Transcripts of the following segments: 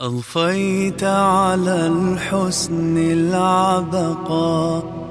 أضفيت على الحسن العبقى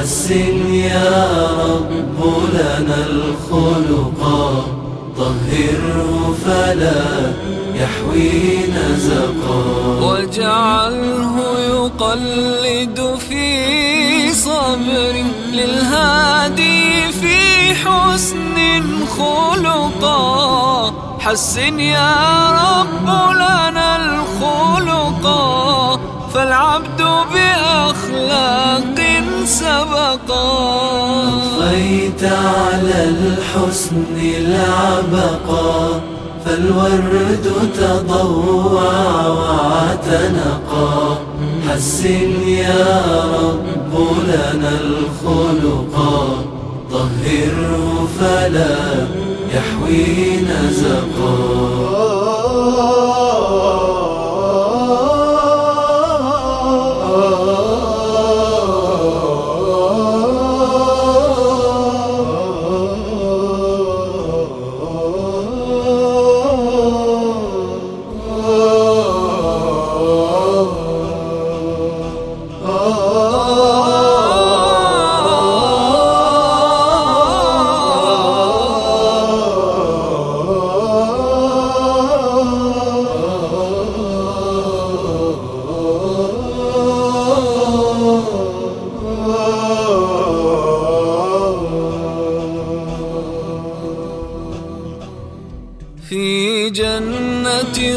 حسن يا رب لنا الخلقا طهره فلا يحوي نزقا واجعله يقلد في صبر للهادي في حسن خلقا حسن يا رب لنا الخلقا فالعبد بأخلاق أضفيت على الحسن العبقا فالورد تضوع واعتنقا حسن يا رب لنا الخلقا طهره فلا يحوي نزقا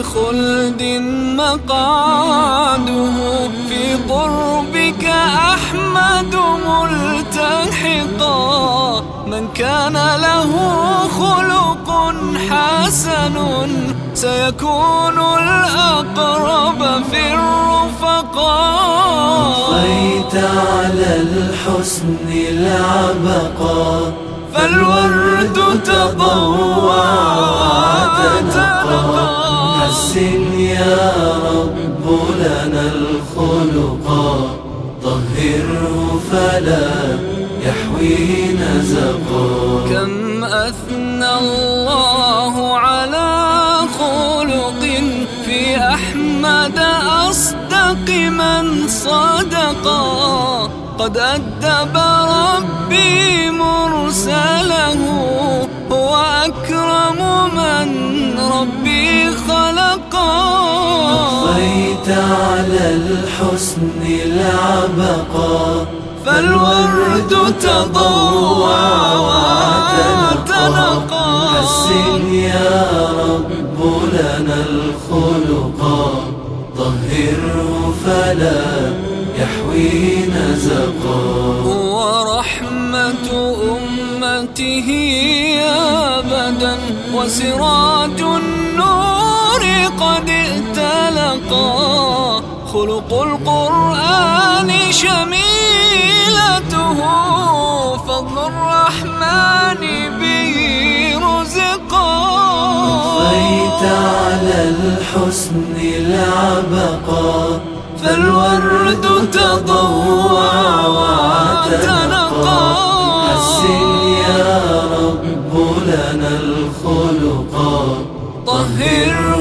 خلد مقعده في قربك أحمد ملتحقا. من كان له خلق حسن سيكون الأقرب في الرفقاء أضفيت على الحسن العبقا. فالورد تضوع طهره فلا يحوي نزقا كم أثنى الله على خلق في أحمد أصدق من صدقا. قد أدب ربي على الحسن العبقا فالورد تضوع واعتنقا حسن يا رب لنا الخلقا طهره فلا يحوي نزقا ورحمة أمته أبدا. وسراج خلق القرآن شميلته فضل الرحمن به رزقا أضفيت على الحسن العبقا فالورد تضوع واعتنقا حسن يا رب لنا الخلقا طهره